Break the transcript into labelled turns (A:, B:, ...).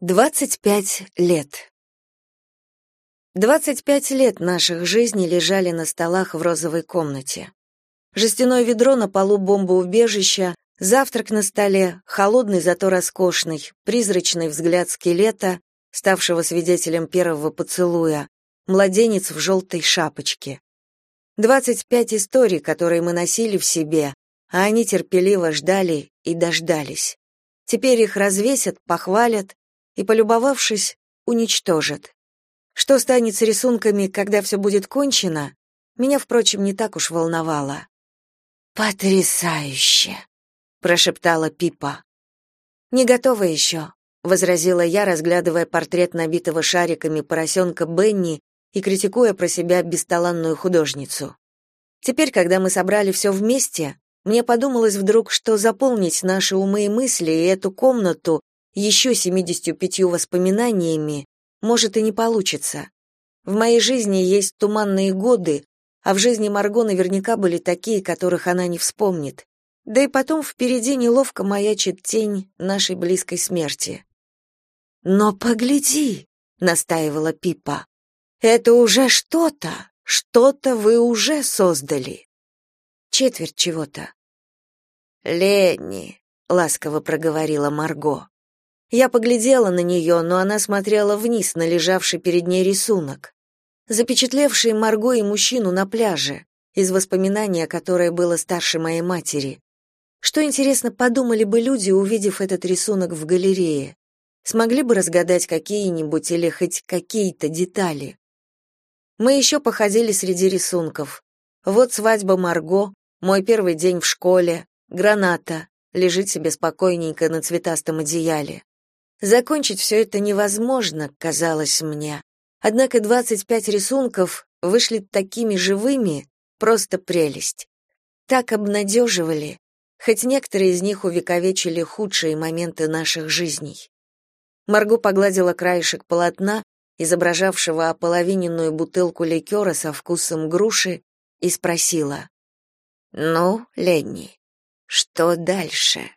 A: 25 лет. 25 лет наших жизней лежали на столах в розовой комнате. Жестяное ведро на полу бомбоубежища, завтрак на столе, холодный, зато роскошный, призрачный взгляд скелета, ставшего свидетелем первого поцелуя, младенец в желтой шапочке. 25 историй, которые мы носили в себе, а они терпеливо ждали и дождались. Теперь их развесят, похвалят, и, полюбовавшись, уничтожит. Что станет с рисунками, когда все будет кончено, меня, впрочем, не так уж волновало. «Потрясающе!» — прошептала Пипа. «Не готова еще», — возразила я, разглядывая портрет набитого шариками поросенка Бенни и критикуя про себя бесталанную художницу. Теперь, когда мы собрали все вместе, мне подумалось вдруг, что заполнить наши умы и мысли и эту комнату еще 75 воспоминаниями, может и не получится. В моей жизни есть туманные годы, а в жизни Марго наверняка были такие, которых она не вспомнит. Да и потом впереди неловко маячит тень нашей близкой смерти. «Но погляди», — настаивала Пипа, — «это уже что-то, что-то вы уже создали». Четверть чего-то. «Ленни», — ласково проговорила Марго. Я поглядела на нее, но она смотрела вниз на лежавший перед ней рисунок. Запечатлевший Марго и мужчину на пляже, из воспоминания, которое было старше моей матери. Что, интересно, подумали бы люди, увидев этот рисунок в галерее? Смогли бы разгадать какие-нибудь или хоть какие-то детали? Мы еще походили среди рисунков. Вот свадьба Марго, мой первый день в школе, граната, лежит себе спокойненько на цветастом одеяле. Закончить все это невозможно, казалось мне. Однако 25 рисунков вышли такими живыми, просто прелесть. Так обнадеживали, хоть некоторые из них увековечили худшие моменты наших жизней. Марго погладила краешек полотна, изображавшего ополовиненную бутылку ликера со вкусом груши, и спросила: "Ну, Ленни, что дальше?"